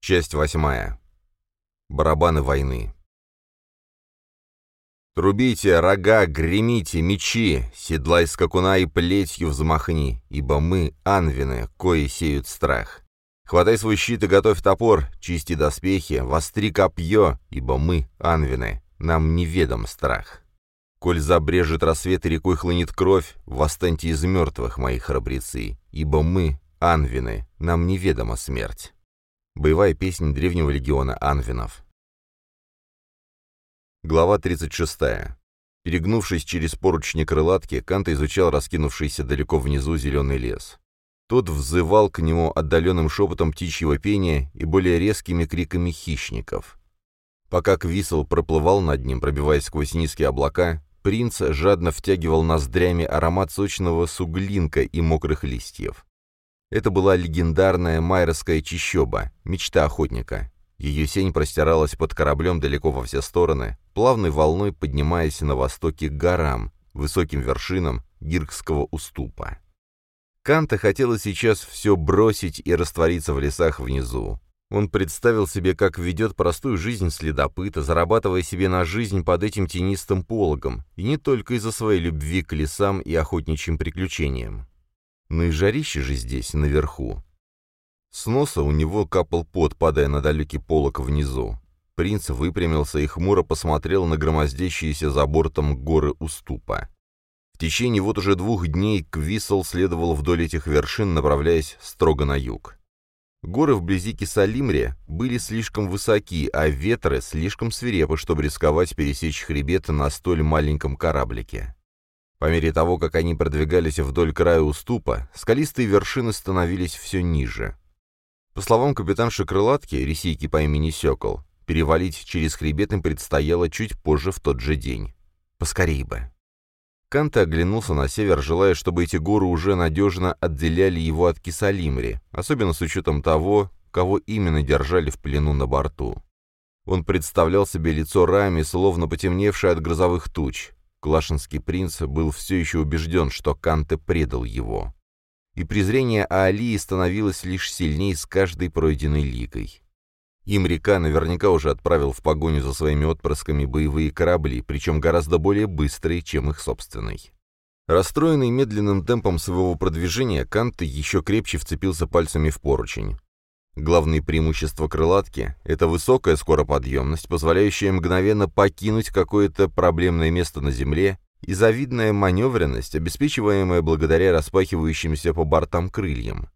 Часть восьмая. Барабаны войны. Трубите, рога, гремите, мечи, седлай скакуна и плетью взмахни, ибо мы, анвины, кои сеют страх. Хватай свой щит и готовь топор, чисти доспехи, востри копье, ибо мы, анвины, нам неведом страх. Коль забрежет рассвет и рекой хлынет кровь, восстаньте из мертвых, мои храбрецы, ибо мы, анвины, нам неведома смерть. Боевая песня древнего легиона анвинов. Глава 36. Перегнувшись через поручни крылатки, Канта изучал раскинувшийся далеко внизу зеленый лес. Тот взывал к нему отдаленным шепотом птичьего пения и более резкими криками хищников. Пока Квисл проплывал над ним, пробиваясь сквозь низкие облака, принц жадно втягивал ноздрями аромат сочного суглинка и мокрых листьев. Это была легендарная майровская чищоба, мечта охотника. Ее сень простиралась под кораблем далеко во все стороны, плавной волной поднимаясь на востоке к горам, высоким вершинам Гиркского уступа. Канта хотела сейчас все бросить и раствориться в лесах внизу. Он представил себе, как ведет простую жизнь следопыта, зарабатывая себе на жизнь под этим тенистым пологом, и не только из-за своей любви к лесам и охотничьим приключениям. Но и жарище же здесь, наверху. С носа у него капал пот, падая на далекий полок внизу. Принц выпрямился и хмуро посмотрел на громоздящиеся за бортом горы уступа. В течение вот уже двух дней Квисл следовал вдоль этих вершин, направляясь строго на юг. Горы вблизи Кисалимре были слишком высоки, а ветры слишком свирепы, чтобы рисковать пересечь хребет на столь маленьком кораблике. По мере того, как они продвигались вдоль края уступа, скалистые вершины становились все ниже. По словам капитанши Крылатки, ресейки по имени Секол, перевалить через хребет им предстояло чуть позже в тот же день. Поскорей бы. Канте оглянулся на север, желая, чтобы эти горы уже надежно отделяли его от Кисалимри, особенно с учетом того, кого именно держали в плену на борту. Он представлял себе лицо Рами, словно потемневшее от грозовых туч, Клашинский принц был все еще убежден, что Канте предал его. И презрение Аалии становилось лишь сильнее с каждой пройденной лигой. Им река наверняка уже отправил в погоню за своими отпрысками боевые корабли, причем гораздо более быстрые, чем их собственный. Расстроенный медленным темпом своего продвижения, Канте еще крепче вцепился пальцами в поручень. Главное преимущество крылатки — это высокая скороподъемность, позволяющая мгновенно покинуть какое-то проблемное место на Земле, и завидная маневренность, обеспечиваемая благодаря распахивающимся по бортам крыльям.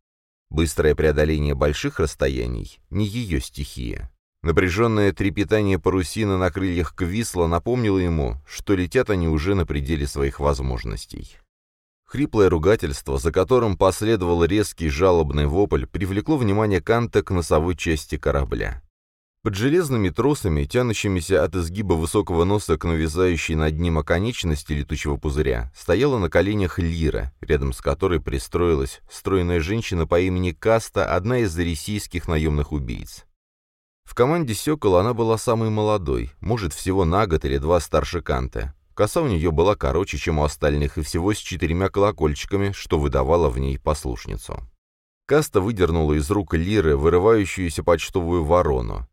Быстрое преодоление больших расстояний — не ее стихия. Напряженное трепетание парусина на крыльях Квисла напомнило ему, что летят они уже на пределе своих возможностей. Хриплое ругательство, за которым последовал резкий жалобный вопль, привлекло внимание Канта к носовой части корабля. Под железными тросами, тянущимися от изгиба высокого носа к навязающей над ним оконечности летучего пузыря, стояла на коленях Лира, рядом с которой пристроилась стройная женщина по имени Каста, одна из российских наемных убийц. В команде Сёкола она была самой молодой, может, всего на год или два старше Канта. Коса у нее была короче, чем у остальных, и всего с четырьмя колокольчиками, что выдавало в ней послушницу. Каста выдернула из рук Лиры вырывающуюся почтовую ворону.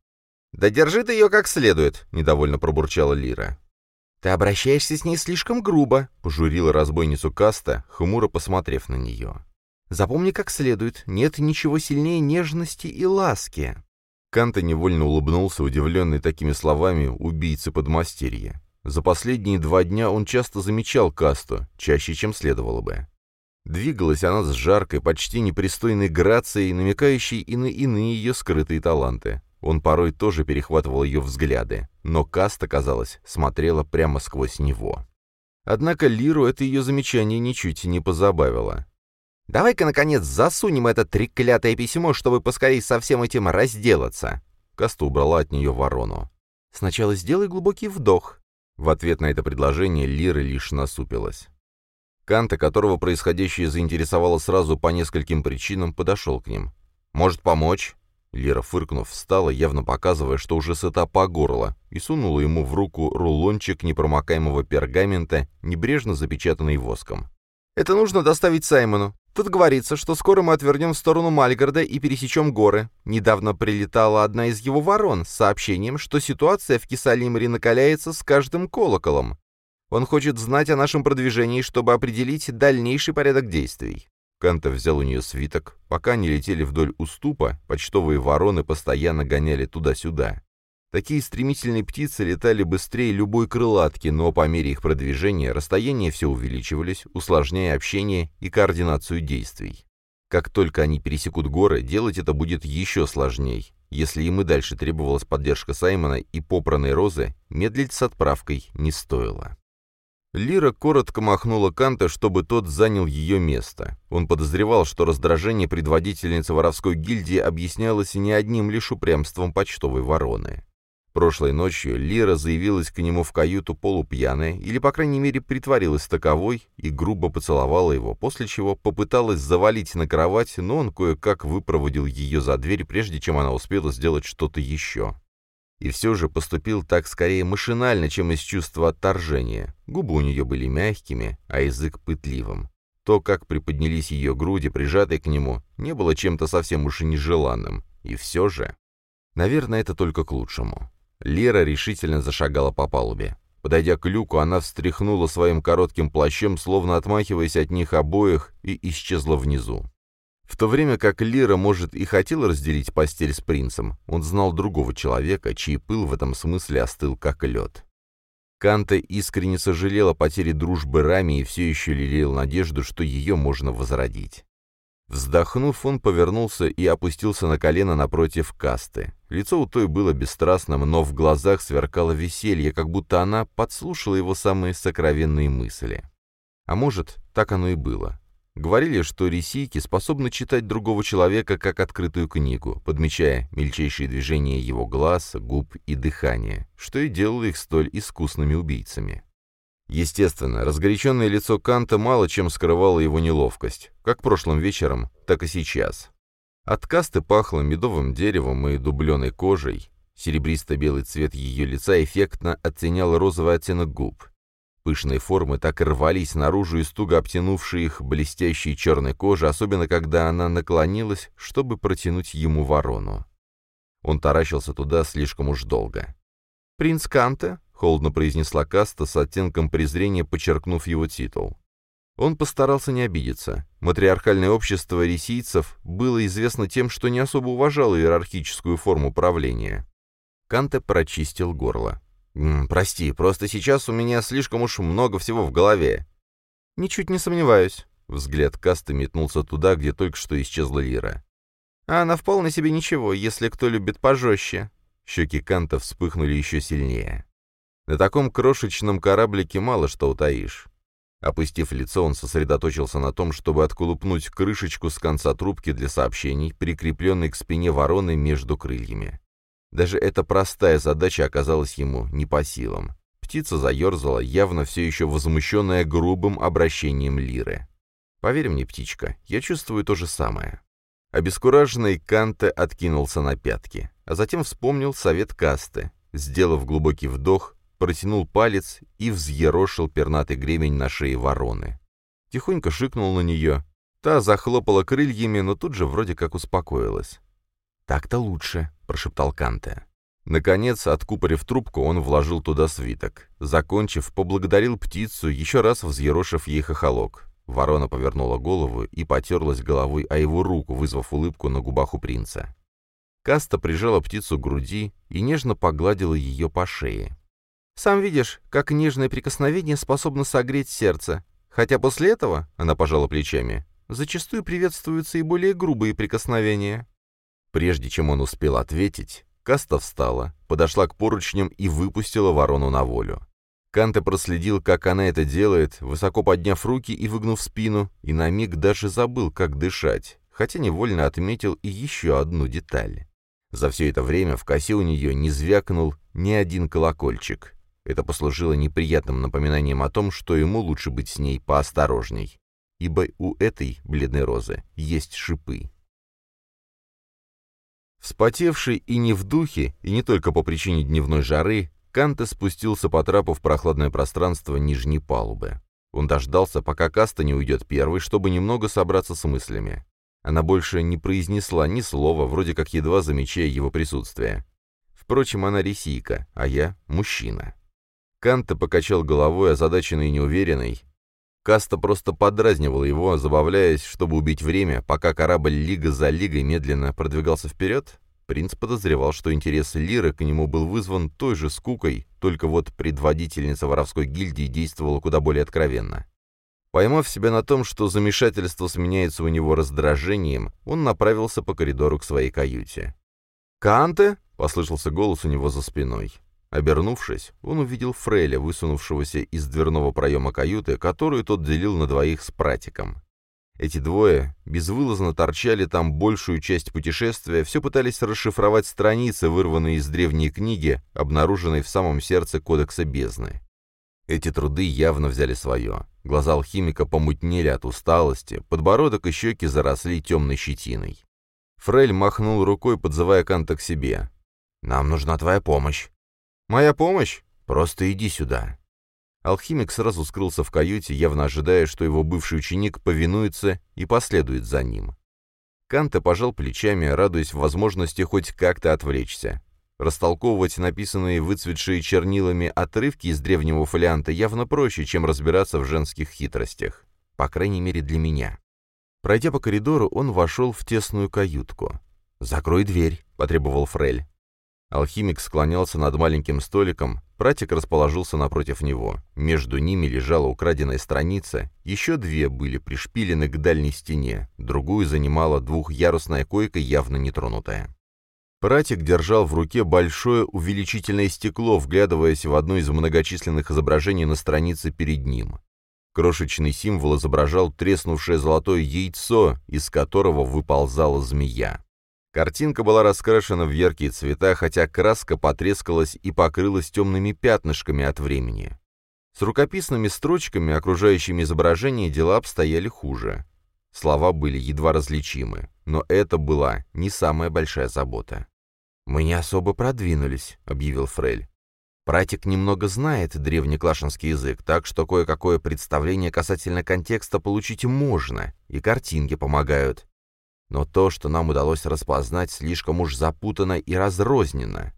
«Да держи ты ее как следует», — недовольно пробурчала Лира. «Ты обращаешься с ней слишком грубо», — пожурила разбойницу Каста, хмуро посмотрев на нее. «Запомни как следует, нет ничего сильнее нежности и ласки». Канта невольно улыбнулся, удивленный такими словами убийцы подмастерья. За последние два дня он часто замечал касту, чаще, чем следовало бы. Двигалась она с жаркой, почти непристойной грацией, намекающей и на иные ее скрытые таланты. Он порой тоже перехватывал ее взгляды, но каста, казалось, смотрела прямо сквозь него. Однако Лиру это ее замечание ничуть не позабавило. «Давай-ка, наконец, засунем это треклятое письмо, чтобы поскорей со всем этим разделаться!» Каста убрала от нее ворону. «Сначала сделай глубокий вдох. В ответ на это предложение Лира лишь насупилась. Канта, которого происходящее заинтересовало сразу по нескольким причинам, подошел к ним. «Может помочь?» Лира, фыркнув, встала, явно показывая, что уже сыта по горло, и сунула ему в руку рулончик непромокаемого пергамента, небрежно запечатанный воском. «Это нужно доставить Саймону. Тут говорится, что скоро мы отвернем в сторону Мальгарда и пересечем горы. Недавно прилетала одна из его ворон с сообщением, что ситуация в Кисалимре накаляется с каждым колоколом. Он хочет знать о нашем продвижении, чтобы определить дальнейший порядок действий. Канта взял у нее свиток. Пока они летели вдоль уступа, почтовые вороны постоянно гоняли туда-сюда. Такие стремительные птицы летали быстрее любой крылатки, но по мере их продвижения расстояния все увеличивались, усложняя общение и координацию действий. Как только они пересекут горы, делать это будет еще сложней. Если им и дальше требовалась поддержка Саймона и попранной Розы, медлить с отправкой не стоило. Лира коротко махнула Канта, чтобы тот занял ее место. Он подозревал, что раздражение предводительницы воровской гильдии объяснялось не одним лишь упрямством почтовой вороны. Прошлой ночью Лира заявилась к нему в каюту полупьяная, или, по крайней мере, притворилась таковой, и грубо поцеловала его, после чего попыталась завалить на кровать, но он кое-как выпроводил ее за дверь, прежде чем она успела сделать что-то еще. И все же поступил так скорее машинально, чем из чувства отторжения. Губы у нее были мягкими, а язык пытливым. То, как приподнялись ее груди, прижатые к нему, не было чем-то совсем уж и нежеланным. И все же... Наверное, это только к лучшему. Лера решительно зашагала по палубе. Подойдя к люку, она встряхнула своим коротким плащом, словно отмахиваясь от них обоих, и исчезла внизу. В то время как Лира, может, и хотел разделить постель с принцем, он знал другого человека, чей пыл в этом смысле остыл как лед. Канта искренне сожалел о потере дружбы Рами и все еще лелеял надежду, что ее можно возродить. Вздохнув, он повернулся и опустился на колено напротив касты. Лицо у той было бесстрастным, но в глазах сверкало веселье, как будто она подслушала его самые сокровенные мысли. А может, так оно и было. Говорили, что ресийки способны читать другого человека как открытую книгу, подмечая мельчайшие движения его глаз, губ и дыхания, что и делало их столь искусными убийцами. Естественно, разгоряченное лицо Канта мало чем скрывало его неловкость, как прошлым вечером, так и сейчас. От касты пахло медовым деревом и дубленой кожей. Серебристо-белый цвет ее лица эффектно оттенял розовый оттенок губ. Пышные формы так рвались наружу из туго обтянувшей их блестящей черной кожи, особенно когда она наклонилась, чтобы протянуть ему ворону. Он таращился туда слишком уж долго. «Принц Канте?» Холодно произнесла Каста с оттенком презрения, подчеркнув его титул. Он постарался не обидеться. Матриархальное общество ресийцев было известно тем, что не особо уважало иерархическую форму правления. Канте прочистил горло. «М, «Прости, просто сейчас у меня слишком уж много всего в голове». «Ничуть не сомневаюсь». Взгляд Касты метнулся туда, где только что исчезла Лира. «А она вполне себе ничего, если кто любит пожестче». Щеки Канта вспыхнули еще сильнее. На таком крошечном кораблике мало что утаишь. Опустив лицо, он сосредоточился на том, чтобы отколупнуть крышечку с конца трубки для сообщений, прикрепленной к спине вороны между крыльями. Даже эта простая задача оказалась ему не по силам. Птица заерзала, явно все еще возмущенная грубым обращением лиры. «Поверь мне, птичка, я чувствую то же самое». Обескураженный Канте откинулся на пятки, а затем вспомнил совет Касты. Сделав глубокий вдох, протянул палец и взъерошил пернатый гремень на шее вороны. Тихонько шикнул на нее. Та захлопала крыльями, но тут же вроде как успокоилась. «Так-то лучше», — прошептал Канте. Наконец, откупорив трубку, он вложил туда свиток. Закончив, поблагодарил птицу, еще раз взъерошив ей хохолок. Ворона повернула голову и потерлась головой о его руку, вызвав улыбку на губах у принца. Каста прижала птицу к груди и нежно погладила ее по шее. Сам видишь, как нежное прикосновение способно согреть сердце. Хотя после этого, — она пожала плечами, — зачастую приветствуются и более грубые прикосновения. Прежде чем он успел ответить, Каста встала, подошла к поручням и выпустила ворону на волю. Канте проследил, как она это делает, высоко подняв руки и выгнув спину, и на миг даже забыл, как дышать, хотя невольно отметил и еще одну деталь. За все это время в косе у нее не звякнул ни один колокольчик. Это послужило неприятным напоминанием о том, что ему лучше быть с ней поосторожней, ибо у этой бледной розы есть шипы. Вспотевший и не в духе, и не только по причине дневной жары, Канте спустился по трапу в прохладное пространство нижней палубы. Он дождался, пока Каста не уйдет первой, чтобы немного собраться с мыслями. Она больше не произнесла ни слова, вроде как едва замечая его присутствие. Впрочем, она ресийка, а я — мужчина. Канта покачал головой, озадаченный и неуверенный. Каста просто подразнивал его, забавляясь, чтобы убить время, пока корабль лига за лигой медленно продвигался вперед. Принц подозревал, что интерес Лиры к нему был вызван той же скукой, только вот предводительница воровской гильдии действовала куда более откровенно. Поймав себя на том, что замешательство сменяется у него раздражением, он направился по коридору к своей каюте. «Канте?» — послышался голос у него за спиной. Обернувшись, он увидел Фреля, высунувшегося из дверного проема каюты, которую тот делил на двоих с пратиком. Эти двое безвылазно торчали там большую часть путешествия, все пытались расшифровать страницы, вырванные из древней книги, обнаруженной в самом сердце Кодекса Бездны. Эти труды явно взяли свое. Глаза алхимика помутнели от усталости, подбородок и щеки заросли темной щетиной. Фрель махнул рукой, подзывая Канта к себе. «Нам нужна твоя помощь». «Моя помощь? Просто иди сюда». Алхимик сразу скрылся в каюте, явно ожидая, что его бывший ученик повинуется и последует за ним. Канта пожал плечами, радуясь возможности хоть как-то отвлечься. Растолковывать написанные выцветшие чернилами отрывки из древнего фолианта явно проще, чем разбираться в женских хитростях. По крайней мере, для меня. Пройдя по коридору, он вошел в тесную каютку. «Закрой дверь», — потребовал Фрель. Алхимик склонялся над маленьким столиком, пратик расположился напротив него. Между ними лежала украденная страница, еще две были пришпилены к дальней стене, другую занимала двухъярусная койка, явно нетронутая. Пратик держал в руке большое увеличительное стекло, вглядываясь в одно из многочисленных изображений на странице перед ним. Крошечный символ изображал треснувшее золотое яйцо, из которого выползала змея. Картинка была раскрашена в яркие цвета, хотя краска потрескалась и покрылась темными пятнышками от времени. С рукописными строчками, окружающими изображение, дела обстояли хуже. Слова были едва различимы, но это была не самая большая забота. «Мы не особо продвинулись», — объявил Фрель. «Пратик немного знает древнеклашинский язык, так что кое-какое представление касательно контекста получить можно, и картинки помогают. Но то, что нам удалось распознать, слишком уж запутано и разрозненно.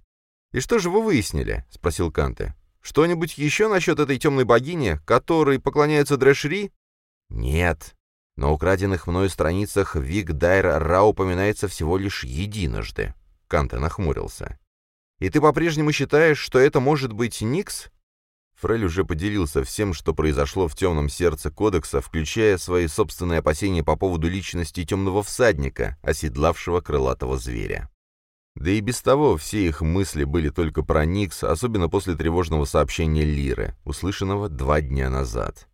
«И что же вы выяснили?» — спросил Канте. «Что-нибудь еще насчет этой темной богини, которой поклоняются Дрэшри?» «Нет. На украденных мною страницах Вик Дайр Ра упоминается всего лишь единожды». Канте нахмурился. «И ты по-прежнему считаешь, что это может быть Никс?» Фрель уже поделился всем, что произошло в темном сердце кодекса, включая свои собственные опасения по поводу личности темного всадника, оседлавшего крылатого зверя. Да и без того все их мысли были только про Никс, особенно после тревожного сообщения Лиры, услышанного два дня назад.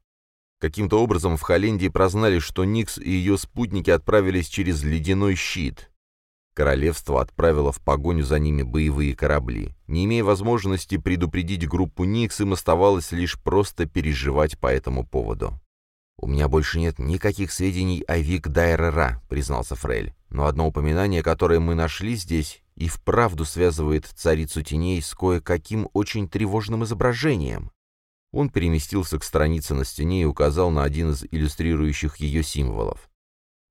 Каким-то образом в Холландии прознали, что Никс и ее спутники отправились через ледяной щит, Королевство отправило в погоню за ними боевые корабли. Не имея возможности предупредить группу Никс, им оставалось лишь просто переживать по этому поводу. «У меня больше нет никаких сведений о Вик Дайрера», — признался Фрель. «Но одно упоминание, которое мы нашли здесь, и вправду связывает царицу теней с кое-каким очень тревожным изображением». Он переместился к странице на стене и указал на один из иллюстрирующих ее символов.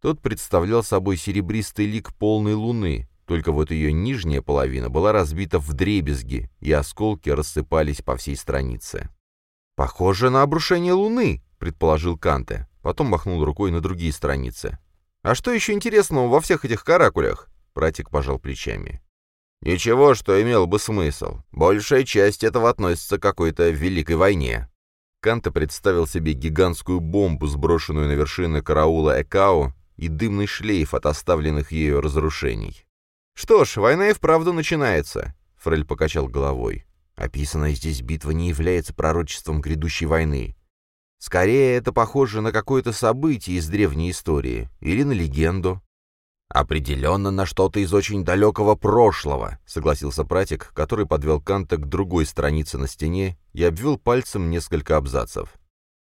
Тот представлял собой серебристый лик полной луны, только вот ее нижняя половина была разбита в дребезги, и осколки рассыпались по всей странице. «Похоже на обрушение луны», — предположил Канте. Потом махнул рукой на другие страницы. «А что еще интересного во всех этих каракулях?» Пратик пожал плечами. «Ничего, что имел бы смысл. Большая часть этого относится к какой-то великой войне». Канте представил себе гигантскую бомбу, сброшенную на вершины караула Экао, и дымный шлейф от оставленных ею разрушений. «Что ж, война и вправду начинается», — Фрель покачал головой. «Описанная здесь битва не является пророчеством грядущей войны. Скорее, это похоже на какое-то событие из древней истории или на легенду». «Определенно на что-то из очень далекого прошлого», — согласился пратик, который подвел Канта к другой странице на стене и обвел пальцем несколько абзацев.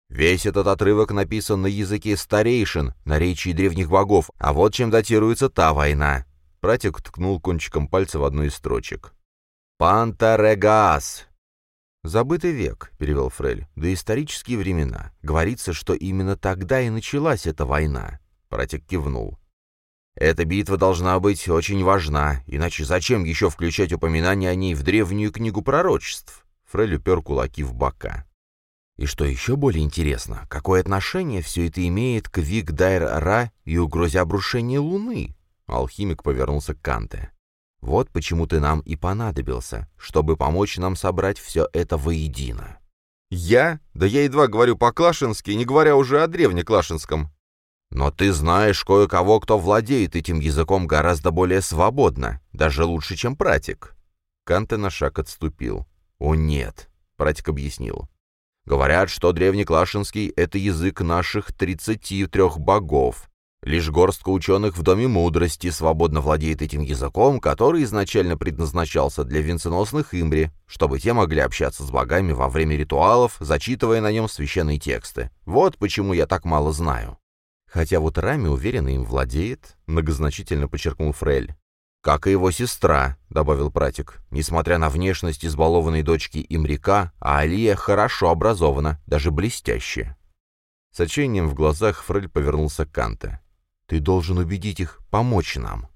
Весь этот отрывок написан на языке старейшин, наречии древних богов, а вот чем датируется та война. Пратик ткнул кончиком пальца в одну из строчек. «Пантарегаас!» «Забытый век», — перевел Фрель, — «да исторические времена. Говорится, что именно тогда и началась эта война». Пратик кивнул. «Эта битва должна быть очень важна, иначе зачем еще включать упоминание о ней в древнюю книгу пророчеств?» Фрель упер кулаки в бока. И что еще более интересно, какое отношение все это имеет к Вик-Дайр-Ра и угрозе обрушения Луны? Алхимик повернулся к Канте. Вот почему ты нам и понадобился, чтобы помочь нам собрать все это воедино». «Я? Да я едва говорю по-клашински, не говоря уже о древнеклашинском». «Но ты знаешь кое-кого, кто владеет этим языком гораздо более свободно, даже лучше, чем пратик». Канте на шаг отступил. «О нет», — пратик объяснил. «Говорят, что древнеклашинский — это язык наших тридцати трех богов, Лишь горстка ученых в Доме Мудрости свободно владеет этим языком, который изначально предназначался для венценосных имбри, чтобы те могли общаться с богами во время ритуалов, зачитывая на нем священные тексты. Вот почему я так мало знаю. Хотя вот Рами уверенно им владеет, многозначительно подчеркнул Фрель. «Как и его сестра», — добавил пратик. «Несмотря на внешность избалованной дочки Имрика, Алия хорошо образована, даже блестяще». С отчаянием в глазах Фрель повернулся к Канте. Ты должен убедить их помочь нам.